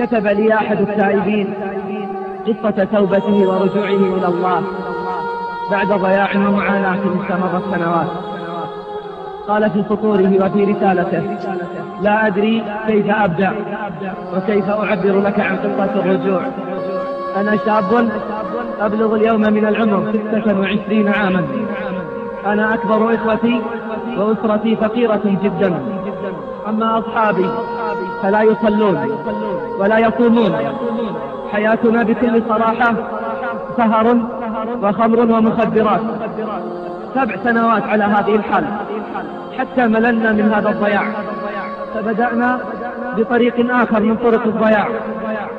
كتب لي أحد التائبين قصة توبته ورجوعه إلى الله بعد ضياع ومعاناة استمرت سنوات قال في سطوره وفي رسالته لا أدري كيف أبدأ وكيف أعبر لك عن قصة الرجوع. أنا شاب أبلغ اليوم من العمر ستة وعشرين عاما. أنا أكبر إخوتي وأسرتي فقيرة جدا. أما أصحابي فلا يصلون. ولا يصومون. حياتنا بكل صراحة سهر وخمر ومخدرات. سبع سنوات على هذه الحال. حتى مللنا من هذا الضياع. فبدأنا بطريق آخر من طرق الضياع.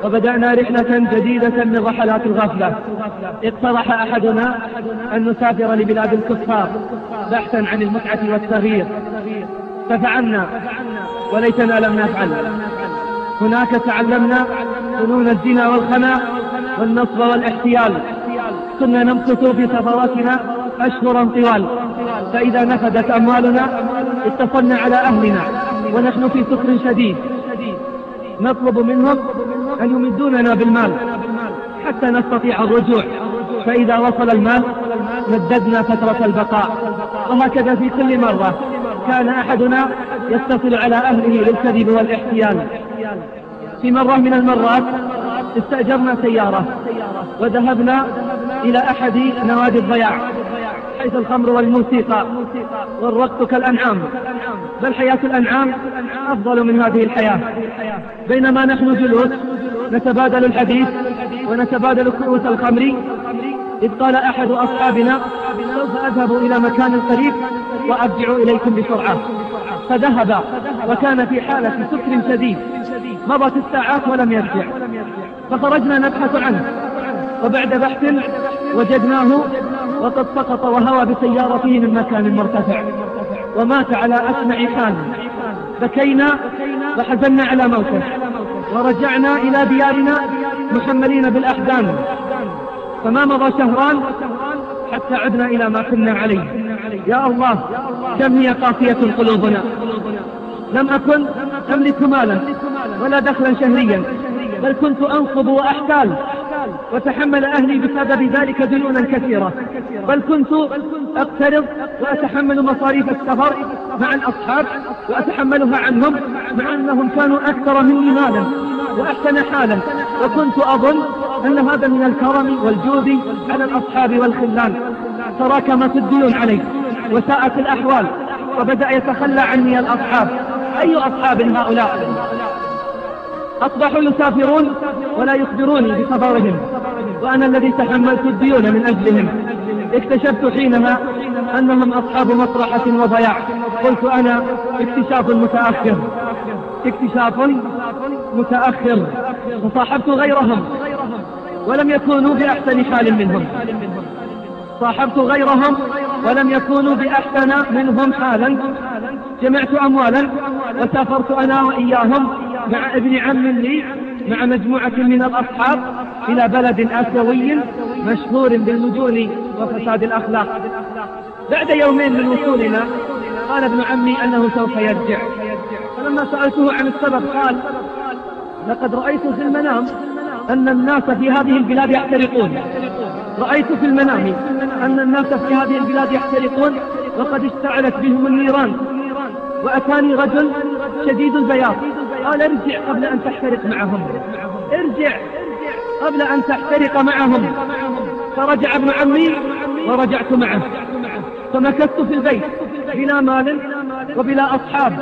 وبدأنا رحلة جديدة من رحلات الغفلة. اقترح أحدنا أن نسافر لبلاد الكفار بحثا عن المتعة والتغيير. ففعلنا وليتنا لم نفعل. هناك تعلمنا فنون الزنا والخنا والنصب والاحتيال. كنا نمكث في سفراتنا أشهرا طوال. فإذا نفدت أموالنا اتصلنا على أهلنا ونحن في سكر شديد. نطلب منهم أن يمدوننا بالمال حتى نستطيع الرجوع. فإذا وصل المال مددنا فترة البقاء. وهكذا في كل مرة كان أحدنا يتصل على أهله للكذب والاحتيال. في مرة من المرات استأجرنا سيارة وذهبنا إلى أحد نوادي الضياع حيث الخمر والموسيقى والرقص كالأنعام. بل حياة الأنعام أفضل من هذه الحياة. بينما نحن جلوس نتبادل الحديث ونتبادل كؤوس الخمر إذ قال أحد أصحابنا سوف أذهب إلى مكان قريب وأرجع إليكم بسرعة. فذهب وكان في حالة سكر شديد. مضت الساعات ولم يرجع. فخرجنا نبحث عنه. وبعد بحث وجدناه وقد سقط وهوى بسيارته من مكان مرتفع. ومات على أسمع حال بكينا وحزنا على موته. ورجعنا إلى ديارنا محملين بالأحزان. فما مضى شهران حتى عدنا إلى ما كنا عليه. يا الله كم هي قاسية قلوبنا؟ لم أكن أملك مالا. ولا دخلا شهريا بل كنت أنصب وأحتال وتحمل أهلي بسبب ذلك ديونا كثيرة بل كنت أقترض وأتحمل مصاريف السفر مع الأصحاب وأتحملها عنهم مع أنهم كانوا أكثر مني مالا وأحسن حالا. وكنت أظن أن هذا من الكرم والجود على الأصحاب والخلان. تراكمت الديون علي وساءت الأحوال وبدأ يتخلى عني الأصحاب. أي أصحاب هؤلاء؟ أصبحوا يسافرون ولا يخبروني بخبرهم. وأنا الذي تحملت الديون من أجلهم. اكتشفت حينها أنهم أصحاب مطرحة وضياع. قلت أنا اكتشاف متأخر. اكتشاف متأخر. وصاحبت غيرهم. ولم يكونوا بأحسن حال منهم. صاحبت غيرهم ولم يكونوا بأحسن منهم حالا. جمعت أموالا وسافرت أنا وإياهم مع ابن عم لي مع مجموعة من الأصحاب إلى بلد آسيوي مشهور بالمجون وفساد الأخلاق. بعد يومين من وصولنا قال ابن عمي أنه سوف يرجع. فلما سألته عن السبب قال لقد رأيت في المنام أن الناس في هذه البلاد يحترقون رأيت في المنام أن الناس في هذه البلاد يحترقون وقد اشتعلت بهم النيران. وأتاني رجل شديد البياض. قال ارجع قبل أن تحترق معهم. ارجع قبل أن تحترق معهم. فرجع ابن عمي ورجعت معه. فمكثت في البيت بلا مال وبلا أصحاب.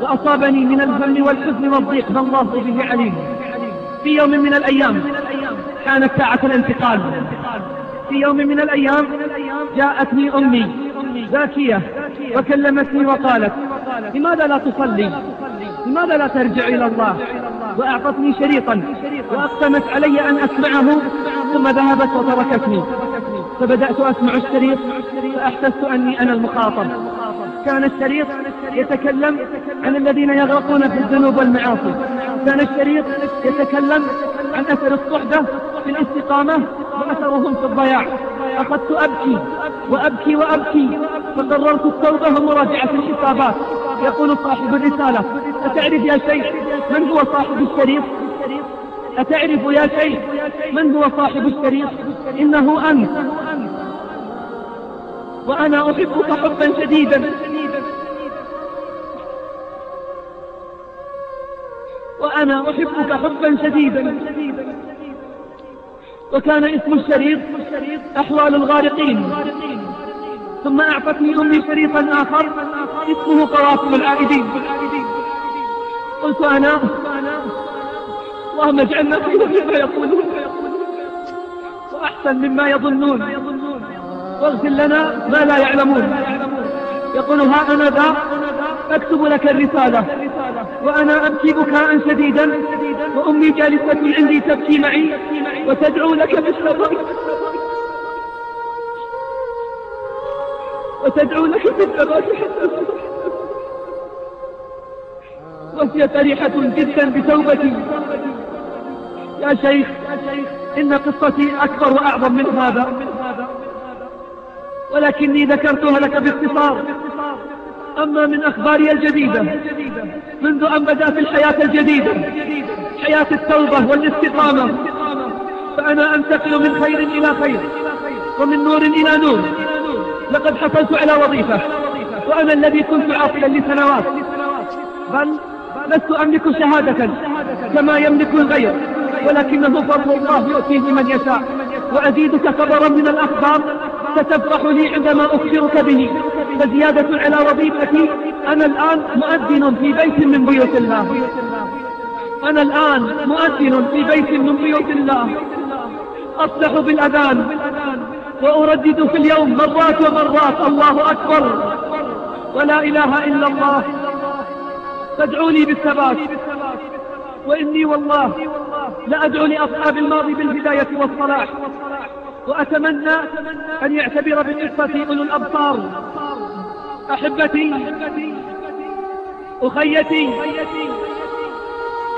وأصابني من الهم والحزن والضيق. ما الله به عليم. في يوم من الأيام كانت ساعة الانتقال. في يوم من الأيام جاءتني أمي زاكية وكلمتني وقالت لماذا لا تصلي؟ لماذا لا ترجع إلى الله؟ وأعطتني شريطا وأقسمت علي أن أسمعه ثم ذهبت وتركتني. فبدأت أسمع الشريط فأحسست أني أنا المخاطب. كان الشريط يتكلم عن الذين يغرقون في الذنوب والمعاصي. كان الشريط يتكلم عن أثر الصحبة في الاستقامة وأثرهم في الضياع. أخذت أبكي وأبكي وأبكي فقررت التوبة ومراجعة الحسابات يقول صاحب الرسالة أتعرف يا شيخ من هو صاحب الشريط؟ أتعرف يا شيخ من هو صاحب الشريط؟ إنه أنت. وأنا أحبك حبا شديدا. وأنا أحبك حبا شديدا. وكان اسم الشريط أحوال الغارقين. ثم أعطتني أمي شريطا آخر اسمه قوافل العائدين قلت أنا اللهم اجعلنا خيرا مما يقولون وأحسن مما يظنون. واغفر لنا ما لا يعلمون. يقول ها أنا ذا أكتب لك الرسالة وأنا أبكي بكاء شديدا وأمي جالسة عندي تبكي معي. وتدعو لك بالثبات وتدعو لك بالثبات وهي فرحة جدا بتوبتي. يا شيخ إن قصتي أكبر وأعظم من هذا. ولكني ذكرتها لك باختصار. أما من أخباري الجديدة منذ أن بدأت الحياة الجديدة حياة التوبة والاستقامة. فأنا أنتقل من خير إلى خير ومن نور إلى نور. لقد حصلت على وظيفة وأنا الذي كنت عاطلا لسنوات. بل لست أملك شهادة كما يملك الغير ولكنه فضل الله يؤتيه من يشاء. وأزيدك خبرا من الأخبار ستفرح لي عندما أخبرك به. فزيادة على وظيفتي أنا الآن مؤذن في بيت من بيوت الله. أنا الآن مؤذن في بيت من بيوت الله. أصلح بالأذان وأردد في اليوم مرات ومرات الله أكبر ولا إله إلا الله. فادعوني بالثبات وإني والله لأدعو لأصحاب الماضي بالهداية والصلاح وأتمنى أن يعتبر بالقصة أولو الأبصار. أحبتي أخيتي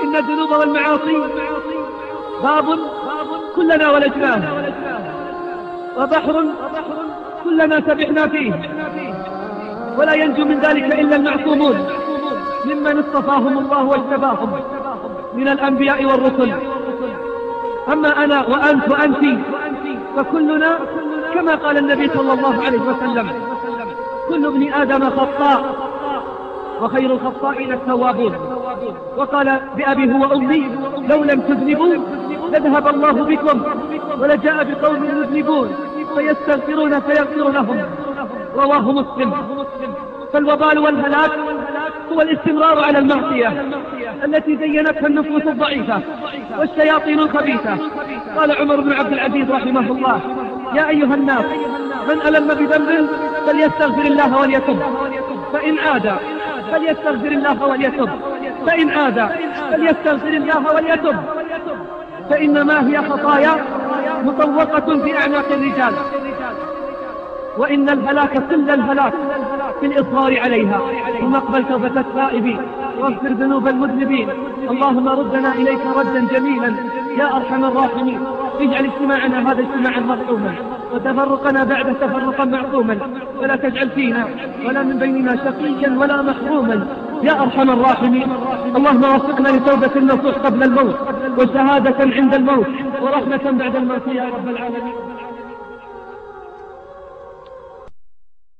إن الذنوب والمعاصي باب كلنا ولجناه وبحر كلنا سبحنا فيه. ولا ينجو من ذلك إلا المعصومون ممن اصطفاهم الله واجتباهم من الأنبياء والرسل. أما أنا وأنت وأنت فكلنا كما قال النبي صلى الله عليه وسلم كل ابن آدم خطاء وخير الخطائين التوابون. وقال بأبي هو أمي لو لم تذنبوا لذهب الله بكم ولجاء بقوم يذنبون فيستغفرون فيغفر لهم رواه مسلم. فالوبال والهلاك هو الاستمرار على المعصية التي زينتها النفوس الضعيفة والشياطين الخبيثة. قال عمر بن عبد العزيز رحمه الله يا أيها الناس من ألم بذنب فليستغفر الله وليتب فإن عاد فليستغفر الله وليتب فإن عاد فليستغفر الله وليتب فإنما هي خطايا مطوقة في أعناق الرجال. وإن الهلاك كل الهلاك في الإصرار عليها. ثم اقبل توبة التائبين واغفر ذنوب المذنبين. اللهم ردنا إليك ردا جميلا. يا أرحم الراحمين. اجعل اجتماعنا هذا اجتماعا مرحوما وتفرقنا بعد تفرقا معصوما. ولا تجعل فينا ولا من بيننا شقيا ولا محروما. يا أرحم الراحمين اللهم وفقنا لتوبة النصوح قبل الموت وشهادة عند الموت ورحمة بعد الموت يا رب العالمين.